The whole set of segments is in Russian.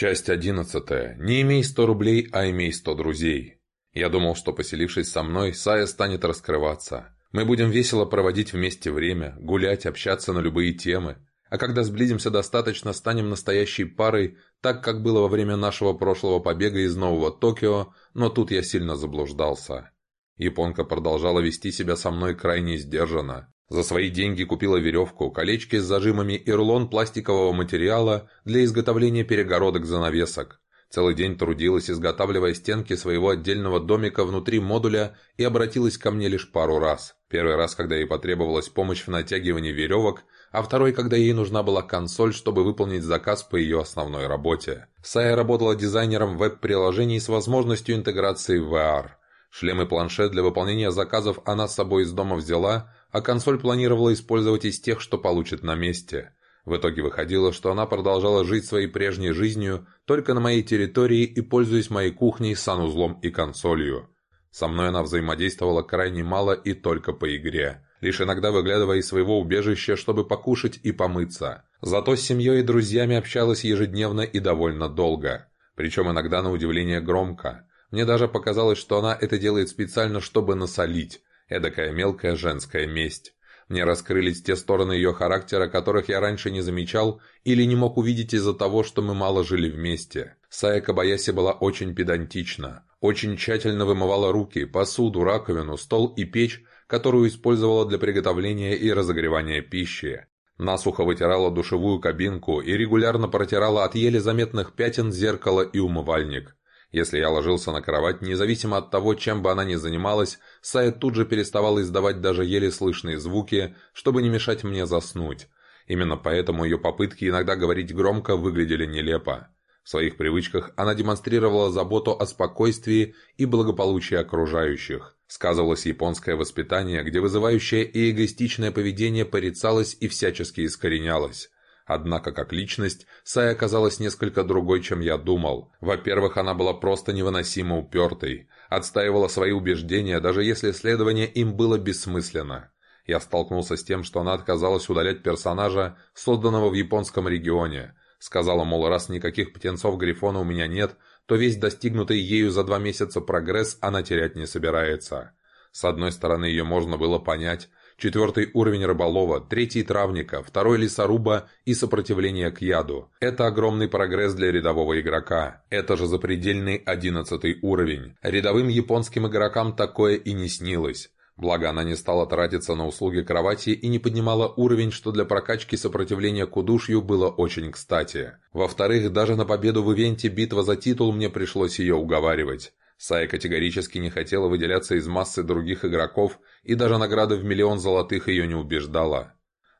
Часть одиннадцатая. Не имей сто рублей, а имей сто друзей. Я думал, что поселившись со мной, Сая станет раскрываться. Мы будем весело проводить вместе время, гулять, общаться на любые темы. А когда сблизимся достаточно, станем настоящей парой, так как было во время нашего прошлого побега из Нового Токио, но тут я сильно заблуждался. Японка продолжала вести себя со мной крайне сдержанно. За свои деньги купила веревку, колечки с зажимами и рулон пластикового материала для изготовления перегородок-занавесок. Целый день трудилась, изготавливая стенки своего отдельного домика внутри модуля и обратилась ко мне лишь пару раз. Первый раз, когда ей потребовалась помощь в натягивании веревок, а второй, когда ей нужна была консоль, чтобы выполнить заказ по ее основной работе. Сая работала дизайнером веб-приложений с возможностью интеграции в VR. Шлем и планшет для выполнения заказов она с собой из дома взяла, а консоль планировала использовать из тех, что получит на месте. В итоге выходило, что она продолжала жить своей прежней жизнью только на моей территории и пользуясь моей кухней, санузлом и консолью. Со мной она взаимодействовала крайне мало и только по игре, лишь иногда выглядывая из своего убежища, чтобы покушать и помыться. Зато с семьей и друзьями общалась ежедневно и довольно долго. Причем иногда на удивление громко. Мне даже показалось, что она это делает специально, чтобы насолить. Эдакая мелкая женская месть. Мне раскрылись те стороны ее характера, которых я раньше не замечал или не мог увидеть из-за того, что мы мало жили вместе. Сая Кабаяси была очень педантична. Очень тщательно вымывала руки, посуду, раковину, стол и печь, которую использовала для приготовления и разогревания пищи. Насухо вытирала душевую кабинку и регулярно протирала от еле заметных пятен зеркало и умывальник. Если я ложился на кровать, независимо от того, чем бы она ни занималась, Сая тут же переставала издавать даже еле слышные звуки, чтобы не мешать мне заснуть. Именно поэтому ее попытки иногда говорить громко выглядели нелепо. В своих привычках она демонстрировала заботу о спокойствии и благополучии окружающих. Сказывалось японское воспитание, где вызывающее и эгоистичное поведение порицалось и всячески искоренялось. Однако, как личность, Сая оказалась несколько другой, чем я думал. Во-первых, она была просто невыносимо упертой. Отстаивала свои убеждения, даже если следование им было бессмысленно. Я столкнулся с тем, что она отказалась удалять персонажа, созданного в японском регионе. Сказала, мол, раз никаких птенцов Грифона у меня нет, то весь достигнутый ею за два месяца прогресс она терять не собирается. С одной стороны, ее можно было понять, четвертый уровень рыболова, третий травника, второй лесоруба и сопротивление к яду. Это огромный прогресс для рядового игрока. Это же запредельный одиннадцатый уровень. Рядовым японским игрокам такое и не снилось. Благо она не стала тратиться на услуги кровати и не поднимала уровень, что для прокачки сопротивления к удушью было очень кстати. Во-вторых, даже на победу в ивенте «Битва за титул» мне пришлось ее уговаривать. Сая категорически не хотела выделяться из массы других игроков, и даже награда в миллион золотых ее не убеждала.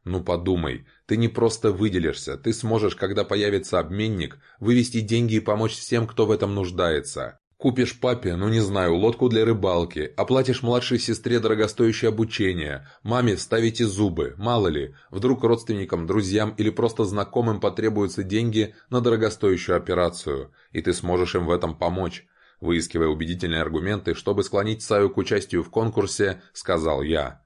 «Ну подумай, ты не просто выделишься, ты сможешь, когда появится обменник, вывести деньги и помочь всем, кто в этом нуждается. Купишь папе, ну не знаю, лодку для рыбалки, оплатишь младшей сестре дорогостоящее обучение, маме вставите зубы, мало ли, вдруг родственникам, друзьям или просто знакомым потребуются деньги на дорогостоящую операцию, и ты сможешь им в этом помочь. Выискивая убедительные аргументы, чтобы склонить Саю к участию в конкурсе, сказал я.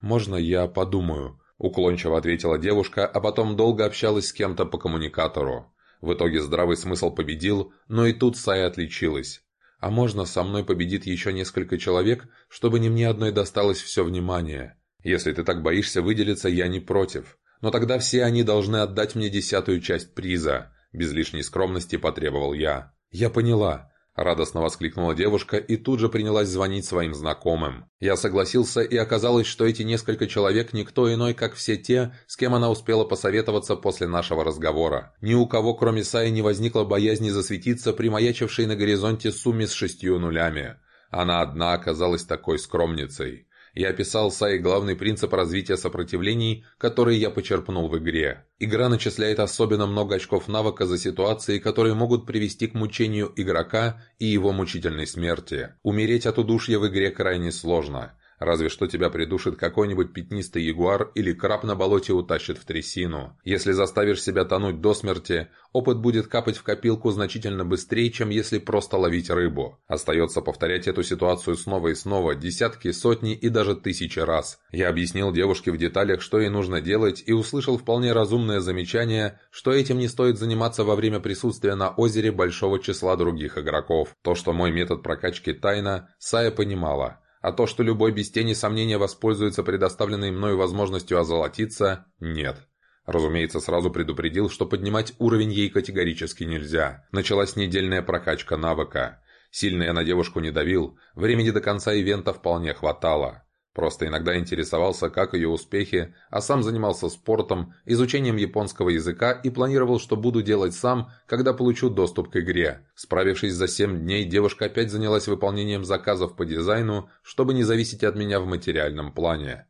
«Можно я подумаю?» – уклончиво ответила девушка, а потом долго общалась с кем-то по коммуникатору. В итоге здравый смысл победил, но и тут Сая отличилась. «А можно со мной победит еще несколько человек, чтобы не мне одной досталось все внимание? Если ты так боишься выделиться, я не против. Но тогда все они должны отдать мне десятую часть приза», – без лишней скромности потребовал я. «Я поняла. Радостно воскликнула девушка и тут же принялась звонить своим знакомым. Я согласился, и оказалось, что эти несколько человек никто иной, как все те, с кем она успела посоветоваться после нашего разговора. Ни у кого, кроме Саи, не возникло боязни засветиться при маячившей на горизонте сумме с шестью нулями. Она одна оказалась такой скромницей. Я описал Сай главный принцип развития сопротивлений, который я почерпнул в игре. Игра начисляет особенно много очков навыка за ситуации, которые могут привести к мучению игрока и его мучительной смерти. Умереть от удушья в игре крайне сложно. Разве что тебя придушит какой-нибудь пятнистый ягуар или краб на болоте утащит в трясину. Если заставишь себя тонуть до смерти, опыт будет капать в копилку значительно быстрее, чем если просто ловить рыбу. Остается повторять эту ситуацию снова и снова, десятки, сотни и даже тысячи раз. Я объяснил девушке в деталях, что ей нужно делать, и услышал вполне разумное замечание, что этим не стоит заниматься во время присутствия на озере большого числа других игроков. То, что мой метод прокачки тайна, Сая понимала – а то, что любой без тени сомнения воспользуется предоставленной мною возможностью озолотиться – нет. Разумеется, сразу предупредил, что поднимать уровень ей категорически нельзя. Началась недельная прокачка навыка. Сильно я на девушку не давил, времени до конца ивента вполне хватало. Просто иногда интересовался, как ее успехи, а сам занимался спортом, изучением японского языка и планировал, что буду делать сам, когда получу доступ к игре. Справившись за 7 дней, девушка опять занялась выполнением заказов по дизайну, чтобы не зависеть от меня в материальном плане.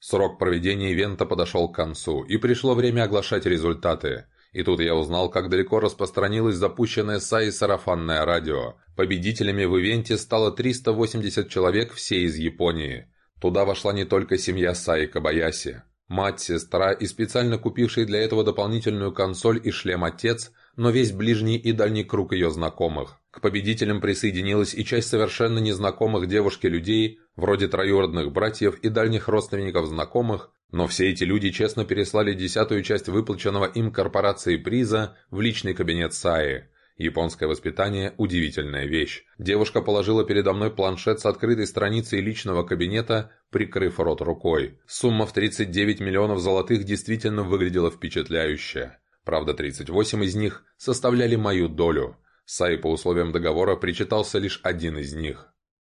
Срок проведения ивента подошел к концу, и пришло время оглашать результаты. И тут я узнал, как далеко распространилось запущенное САИ сарафанное радио. Победителями в ивенте стало 380 человек, все из Японии. Туда вошла не только семья Саи Кабаяси. Мать, сестра и специально купивший для этого дополнительную консоль и шлем отец, но весь ближний и дальний круг ее знакомых. К победителям присоединилась и часть совершенно незнакомых девушке людей, вроде троюродных братьев и дальних родственников знакомых, но все эти люди честно переслали десятую часть выплаченного им корпорацией приза в личный кабинет Саи. Японское воспитание – удивительная вещь. Девушка положила передо мной планшет с открытой страницей личного кабинета, прикрыв рот рукой. Сумма в 39 миллионов золотых действительно выглядела впечатляюще. Правда, 38 из них составляли мою долю. Саи по условиям договора причитался лишь один из них.